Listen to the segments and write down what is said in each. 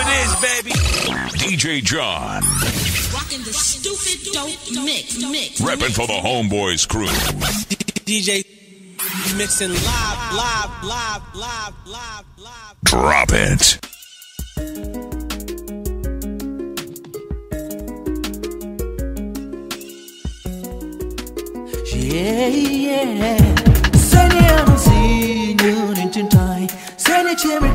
it is, baby. DJ John. Rocking the stupid dope mix. mix Repping for the Homeboys crew. DJ mixing live, live, live, live, live, live. Drop it. Yeah, yeah. 사랑하는 시 눈은 뜬 타이 세네 제발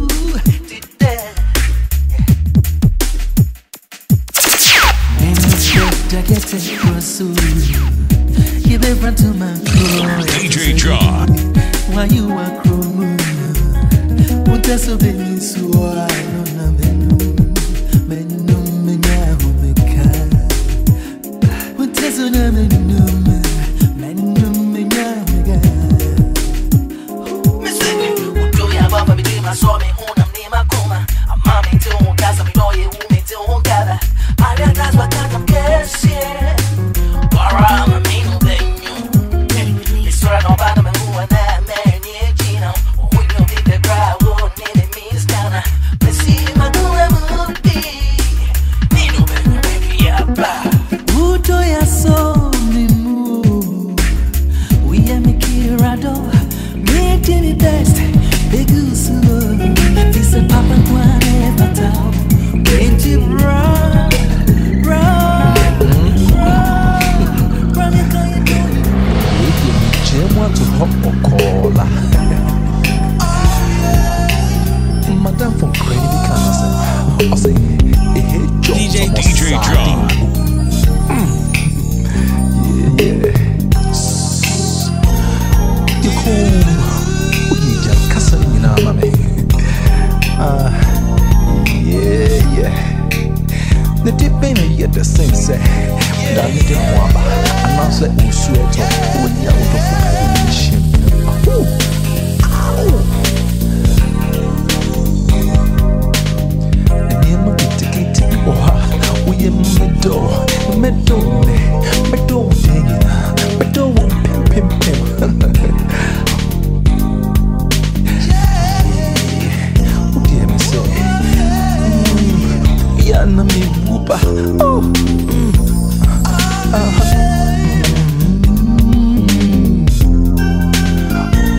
atrás.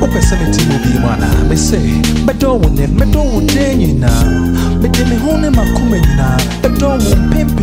Opɛsɛmeti mu bi mu anaa mese bɛdɔ wo nnɛ mɛdɔ wo dɛn nyinaa mede me ho ne makoma nyinaa bɛdɔ wo mpempe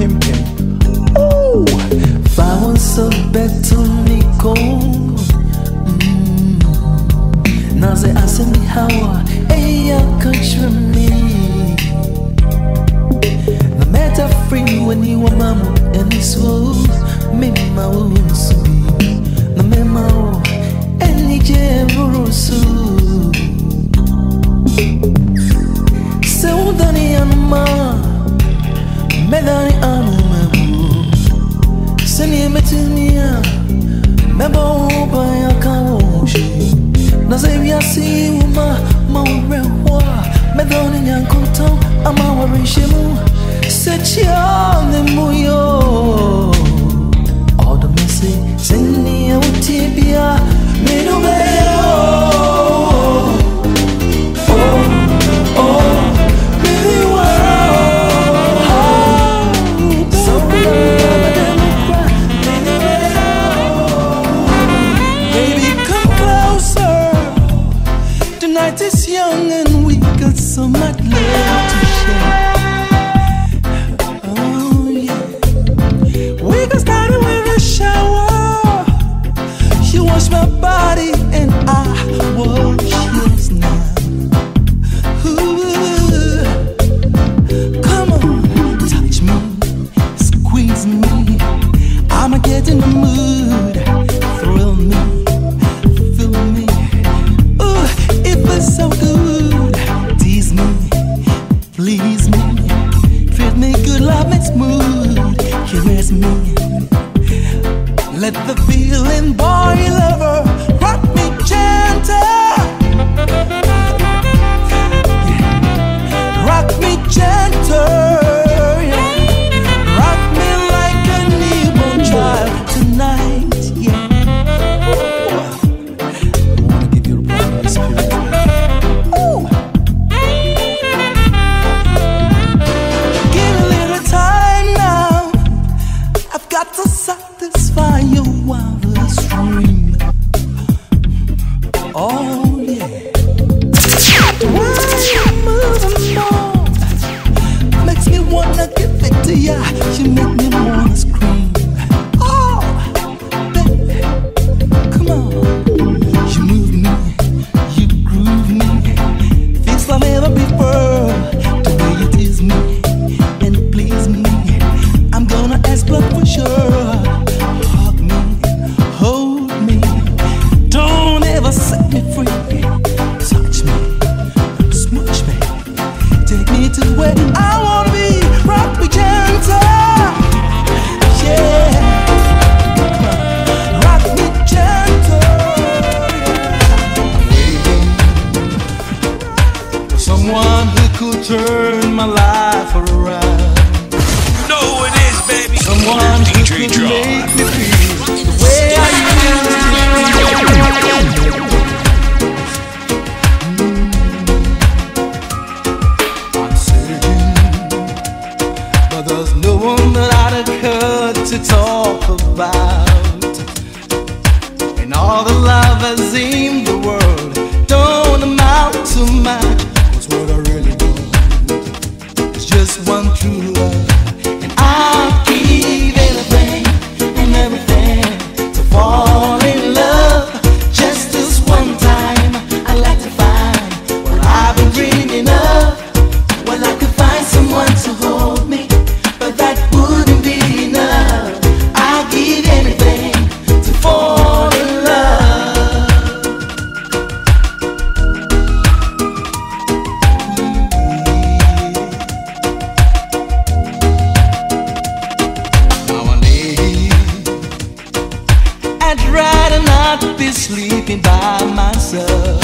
not be sleeping by myself.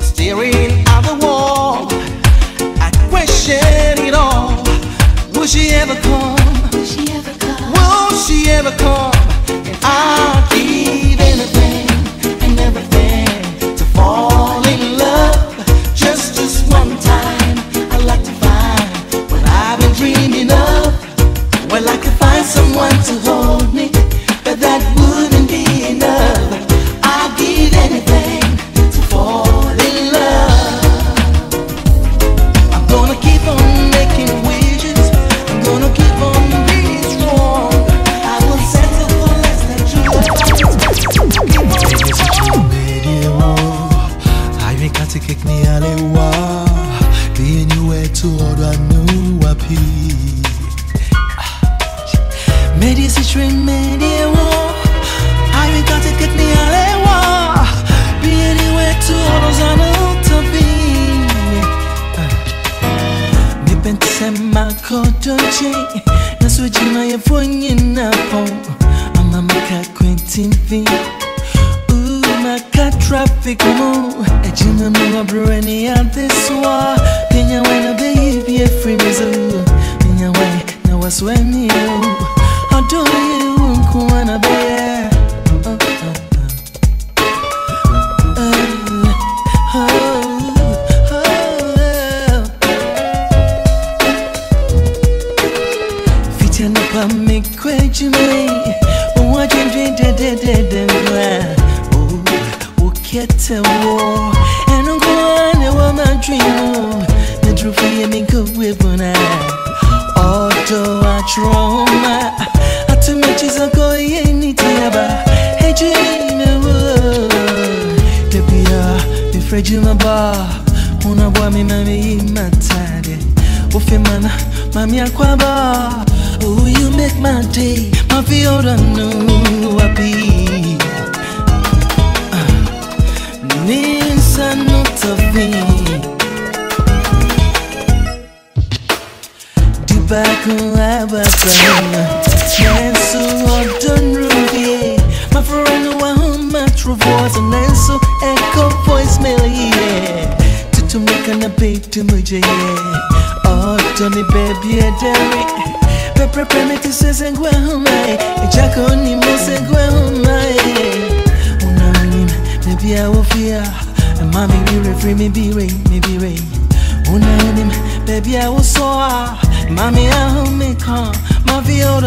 Staring at the wall, I question it all. Will she ever come? Will she ever come? Will she ever come? I when you. Adore you nkuwa na beye Yeah, feel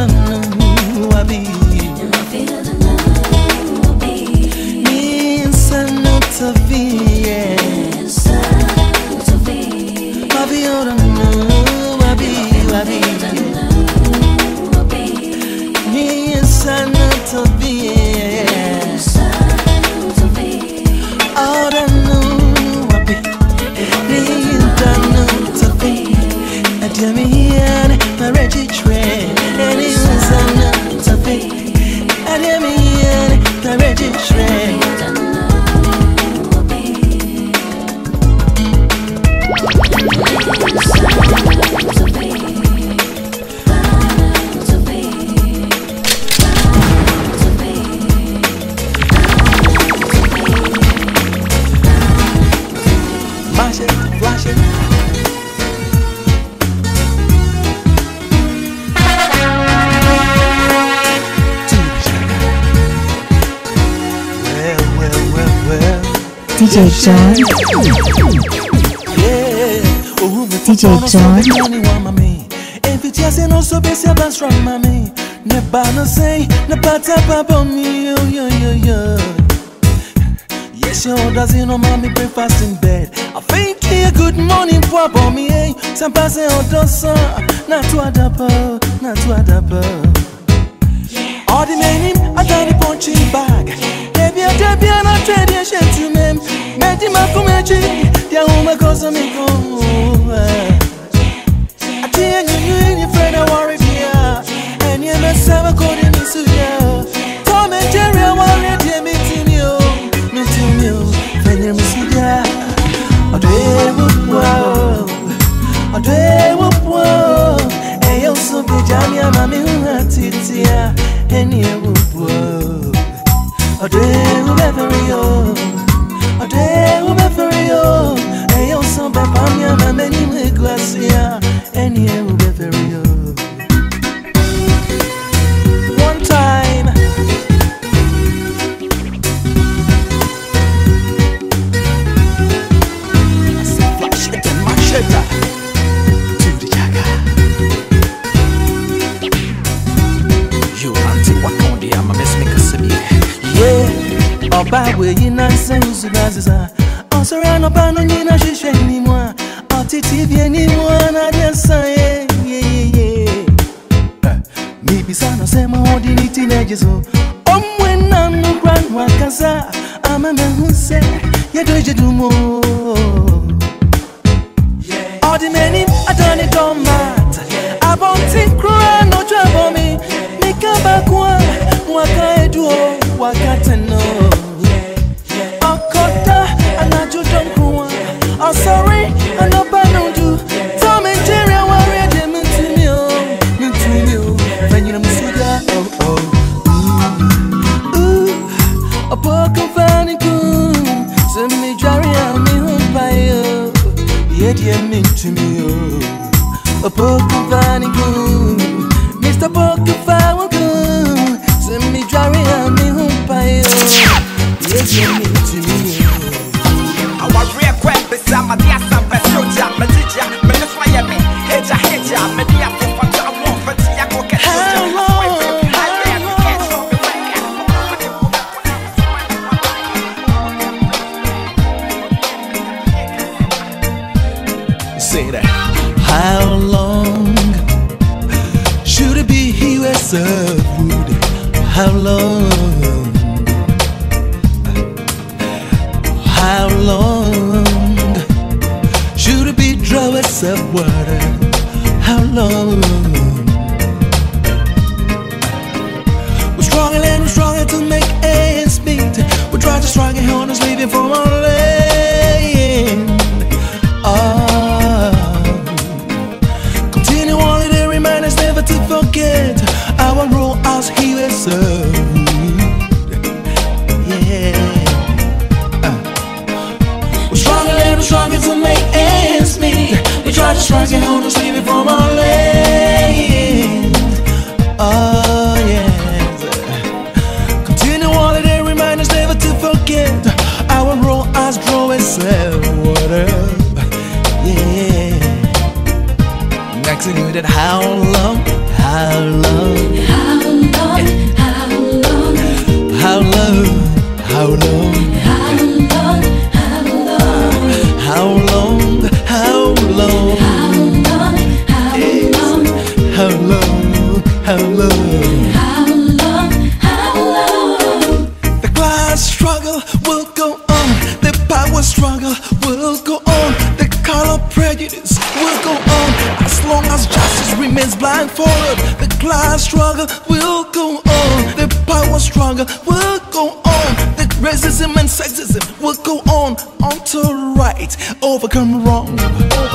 hatred. DJ John. Yeah, oh, DJ John. Every chance and also best your best from mommy. Never no say, never tap up on me. Yo, yo, yo, yo. Yes, your orders, you know, mommy, breakfast in bed. I think you good morning, poor bommy. Hey, eh? some pass it on the sun. Not to adapt, oh, not to adapt. Oh. All the men, I done the punching back. de Marcomete no our role as he was served. Yeah. Uh. We're stronger and we're stronger to make ends meet. We try to strike and hold us leaving from our land. Oh yeah. Continue all of their reminders, never to forget our role as drawing self. What? Yeah. Next, you that how long. How long? How long? How long? How long? How long? How long? How long? How long? How long? How long? How long? How long? We'll go on. The power stronger will go on. The racism and sexism will go on. On to right, overcome wrong.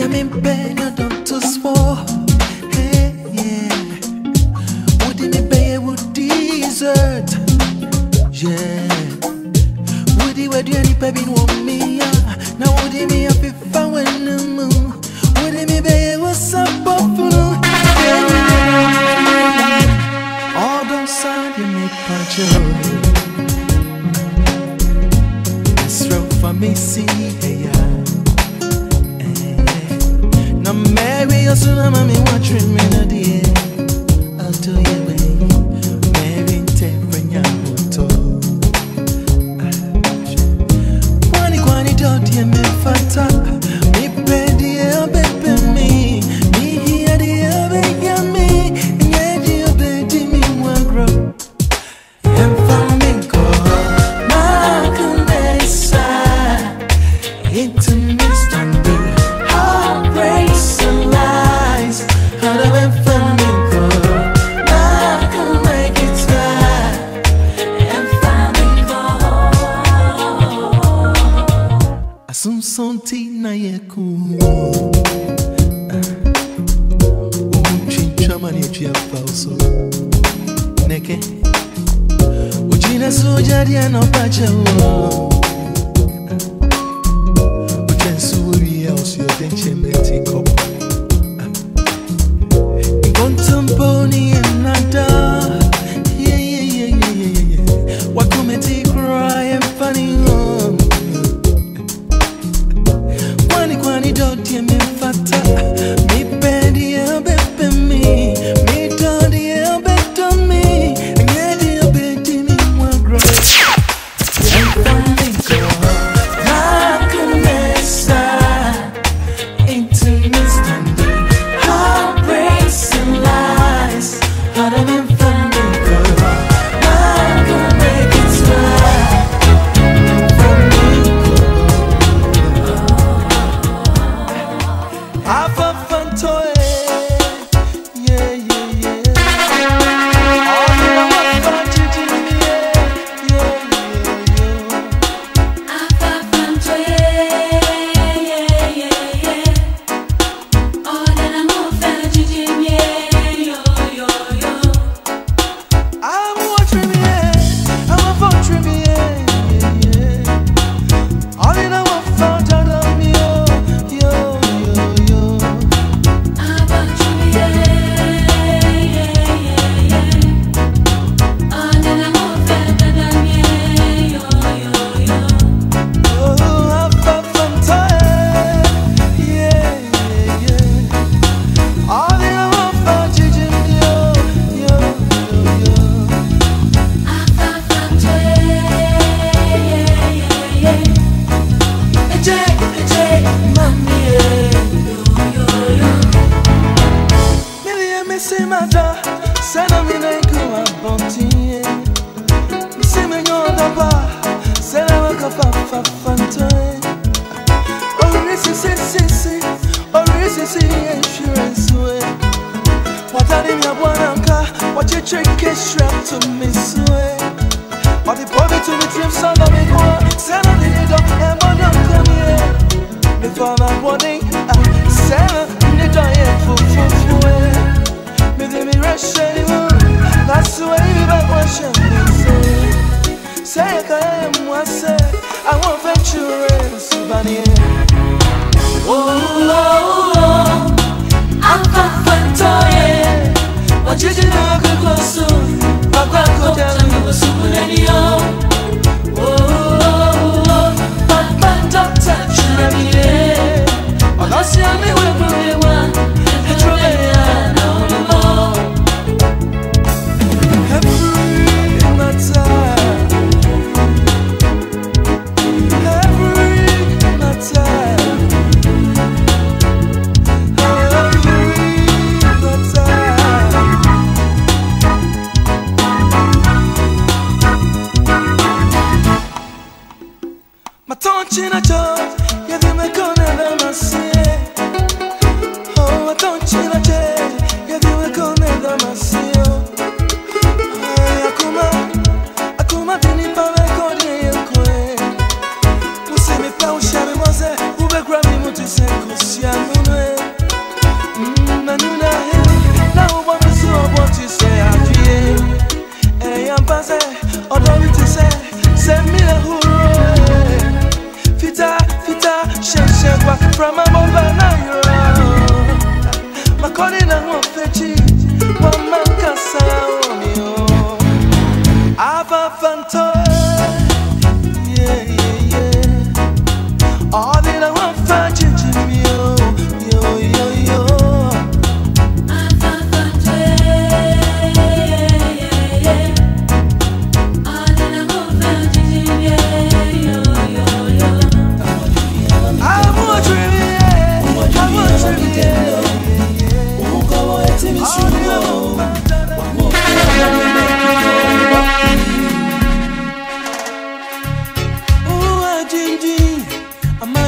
I'm in pena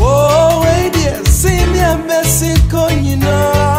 Oh, wait, yes, in your messy coin, you know.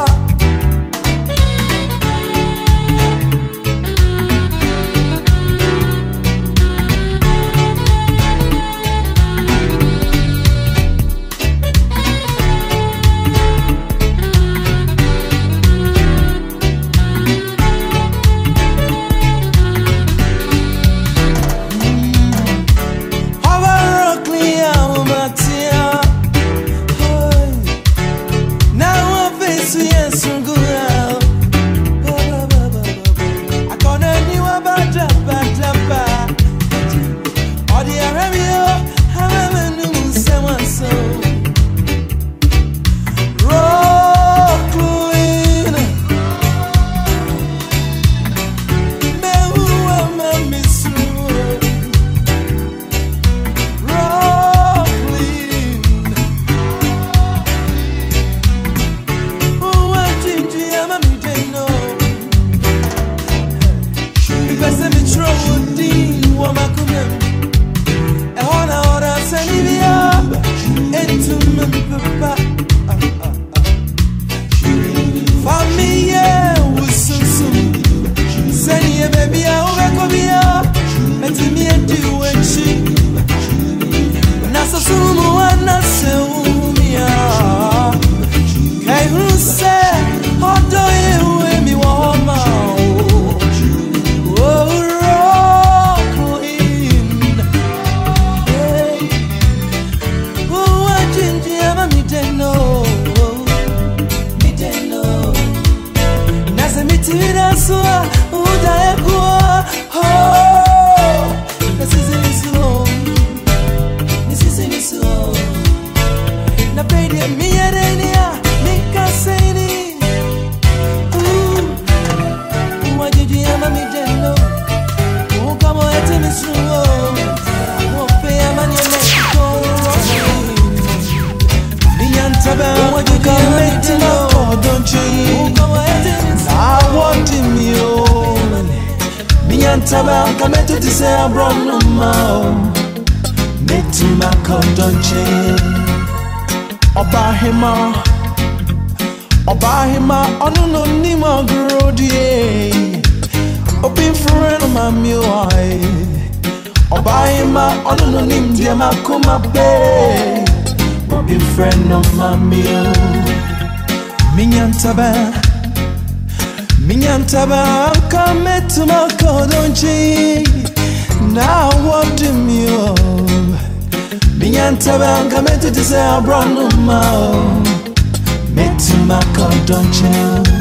ma kọjọche ọba ahịma ọba ahịma ọnụnụ n'ime ọgụrụ odie obi mfụrụ ma mi wae ọba ahịma ọnụnụ n'ime dị ma kụ ma bee obi mfụrụ ma mi minya ntaba. Minya ntaba nka metụ ma kọjọche na awọ dị mi wae Niente vengamente ti sei abbronno ma Metti ma cordon c'è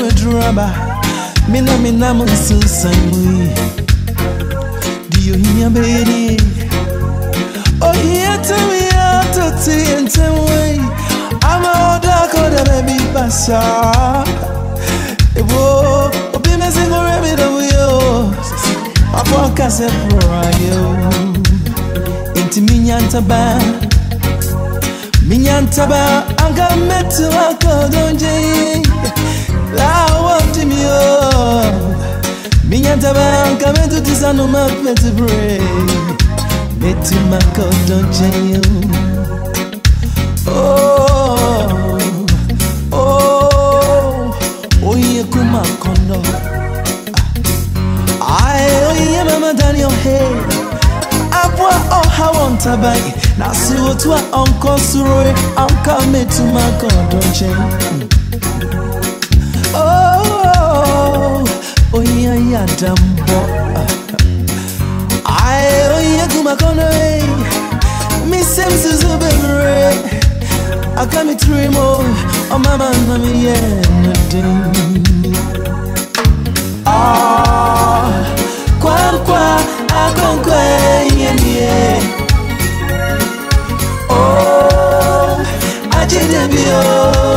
with rubber. Me na me mu. Do you hear baby? Oh yeah, tell me how to see and tell me. I'm a dark or the baby passa. Ewo, obi me sing or every the wheel. I focus it for you. ntaba minyanta ba. Minyantaba anga metu wako lawa mtimio minyantabanka metutizano mapetibre metimakodonjenyo oye kumakondo ae oye mamadani ohe abwa ohawontabai oyayatambɔ ae oyagumakɔnɔ misɛm susu bebre aka metiri mo ɔmama ma meyɛ no den kwankwa akonkwa yɛnie o agyedebio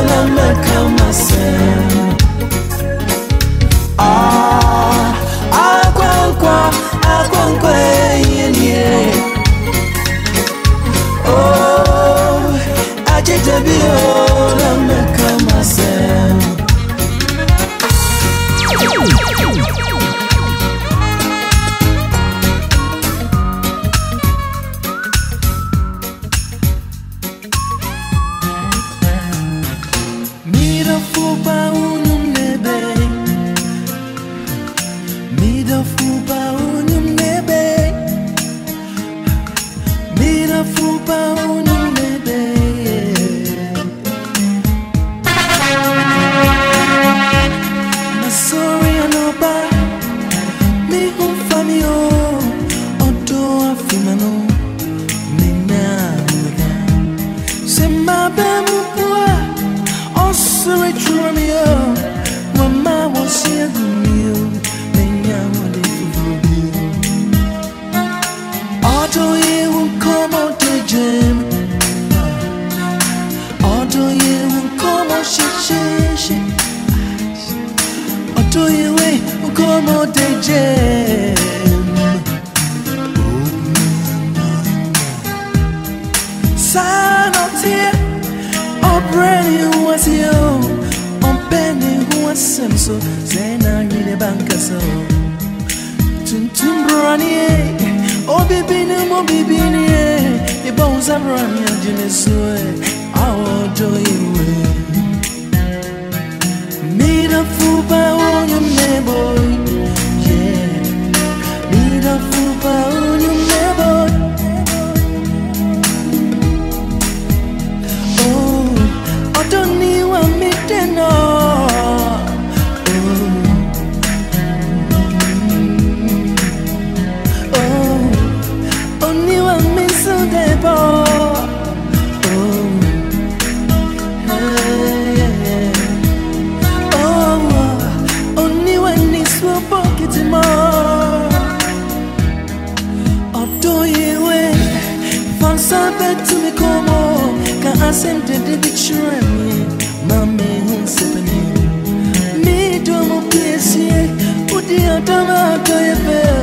so say na really banka so tuntum brani obi bini mo bi bini e ba uza brani jine so e awo jo iwe mira fuba o nyamebo sem te dedichura ni mame you mi domo pesie udi atama kayepe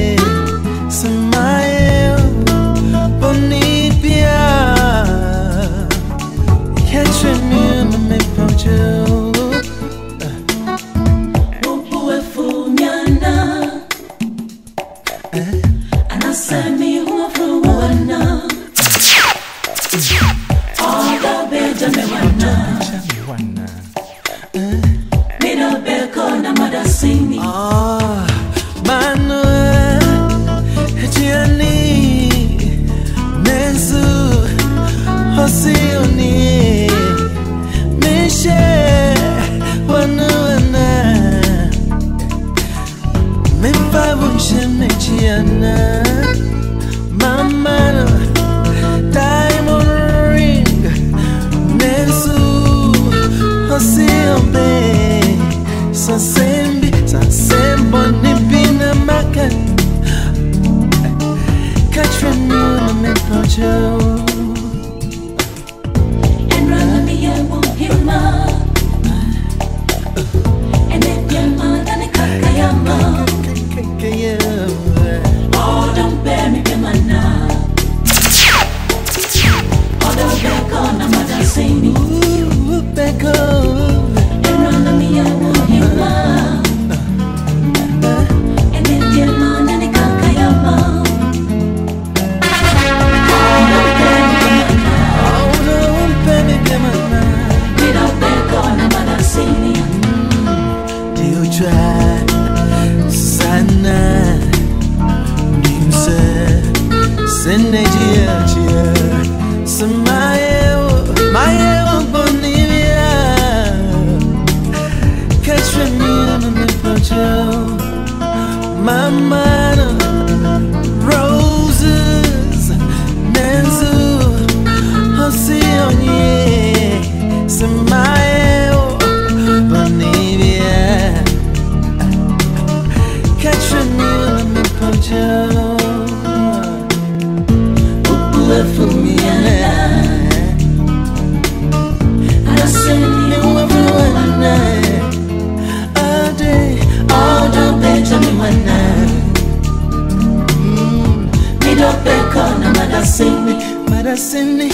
town Oh, no mother sing me, sing me,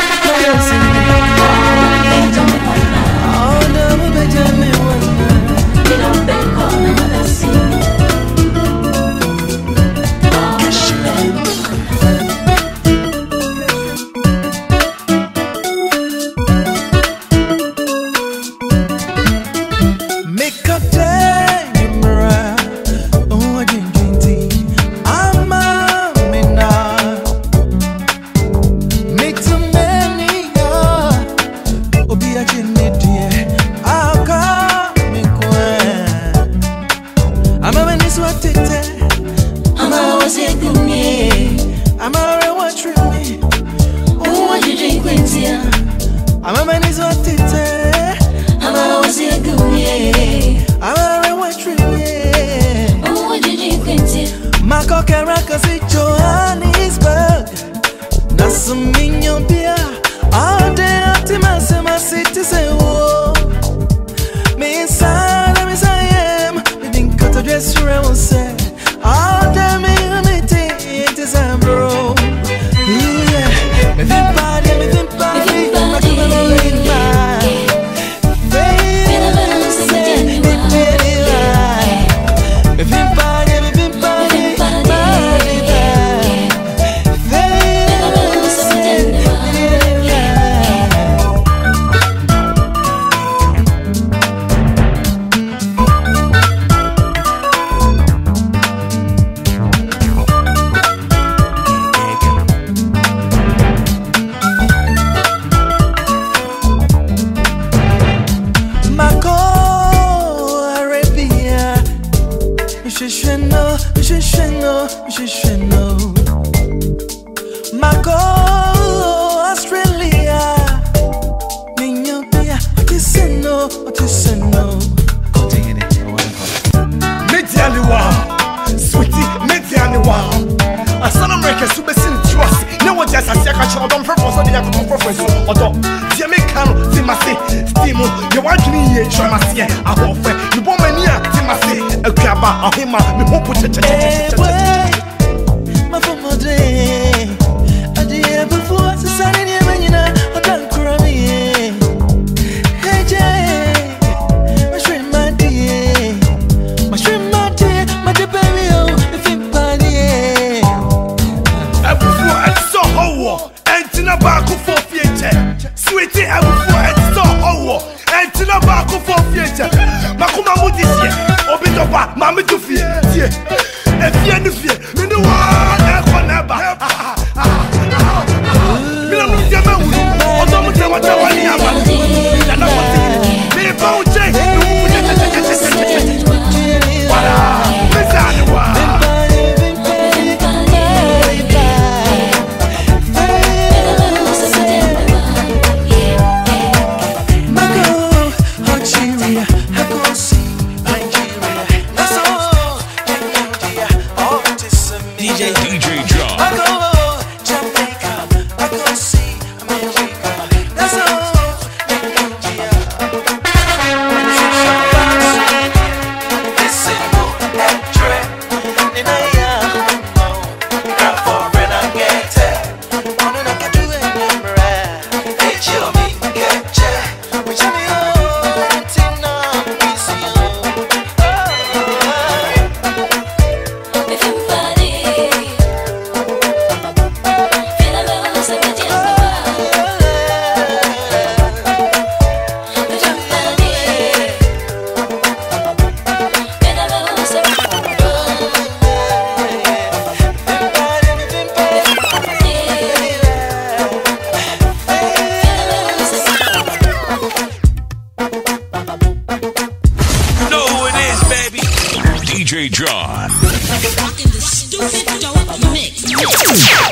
Mikriye,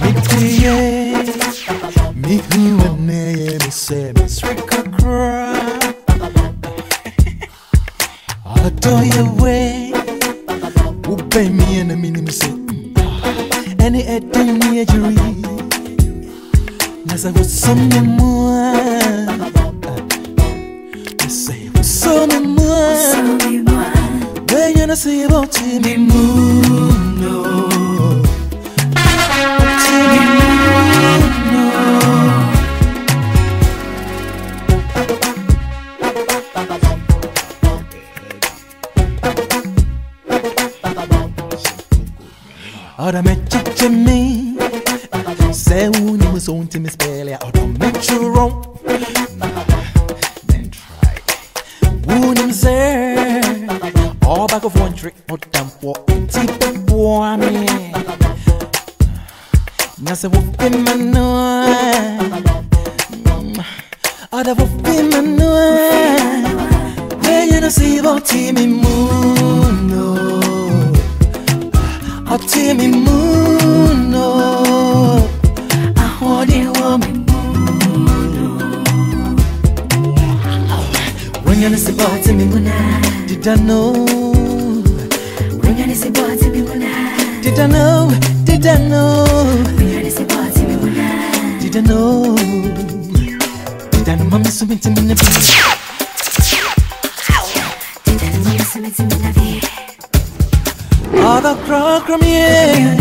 mikriye, mikriye, mikriye, mikriye, didn't know. Did I know. Did I know. Didn't know. Didn't know. All the crocromie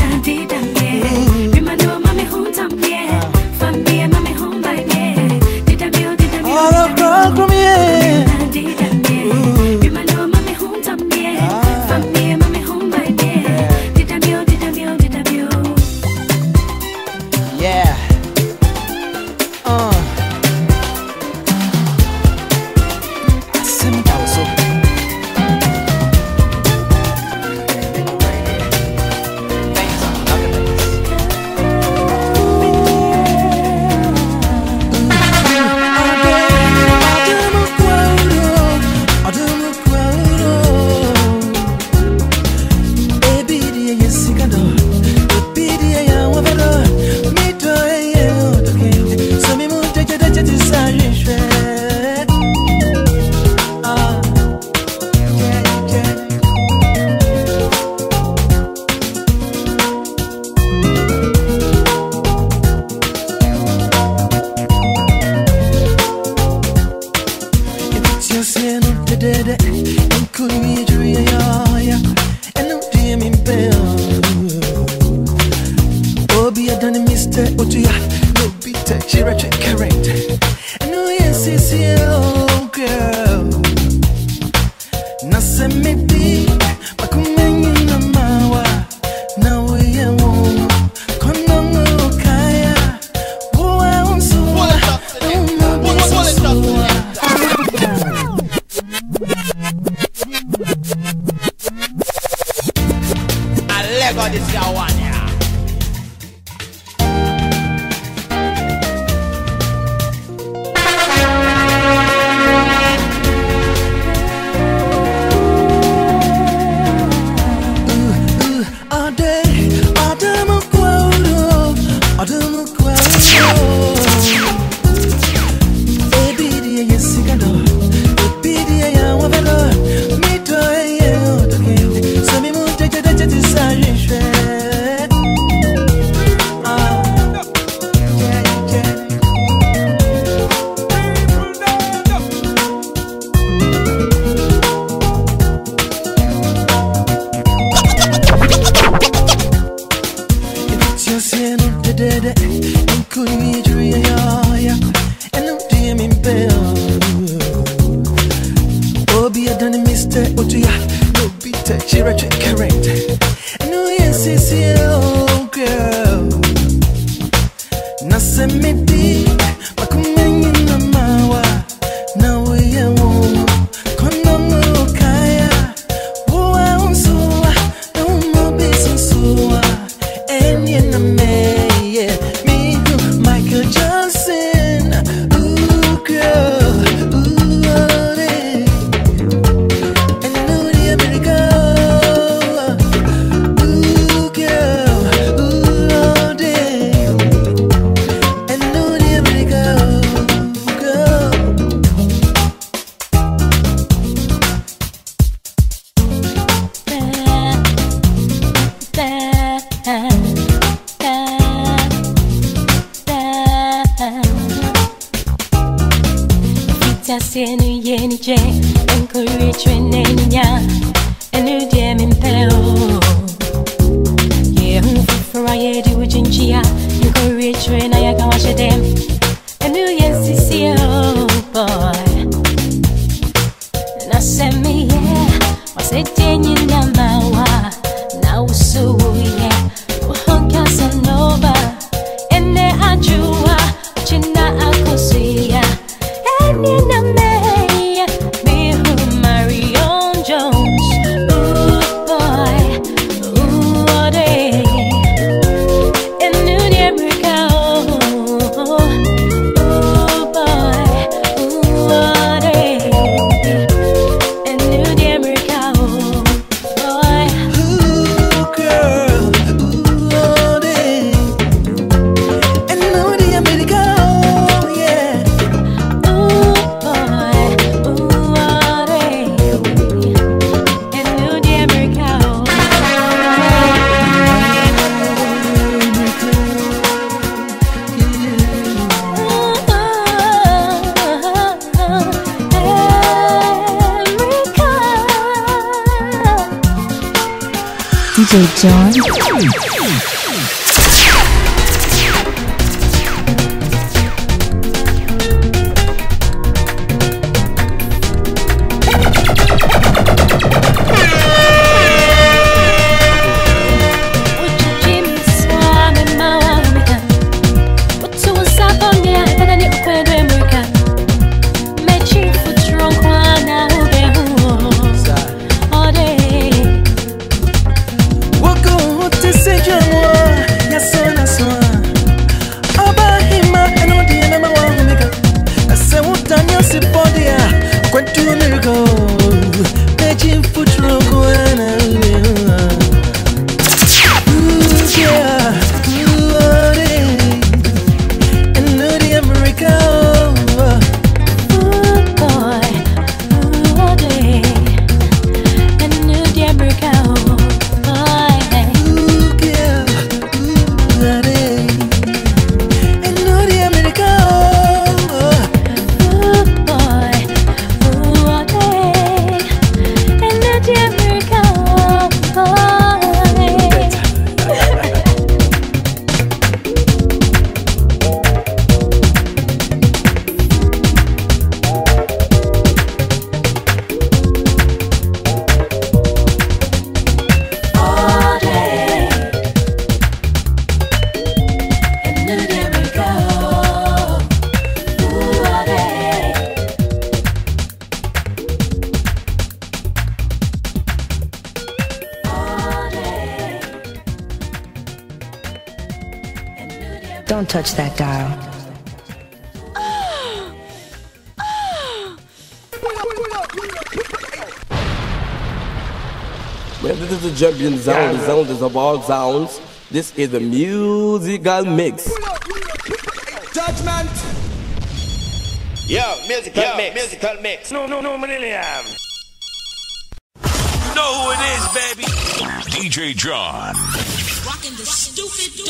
you done missed it, what you have, no bitter, she ratchet current. I know yes, it's you, girl. Nothing may be. Makumenyi DJ John. Well, this is sound, the sound is of all sounds. This is a musical mix. Judgment. Yo, musical Yo, mix. Musical mix. No, no, no, Millennium. You know who it is, baby. DJ John. Rocking the stupid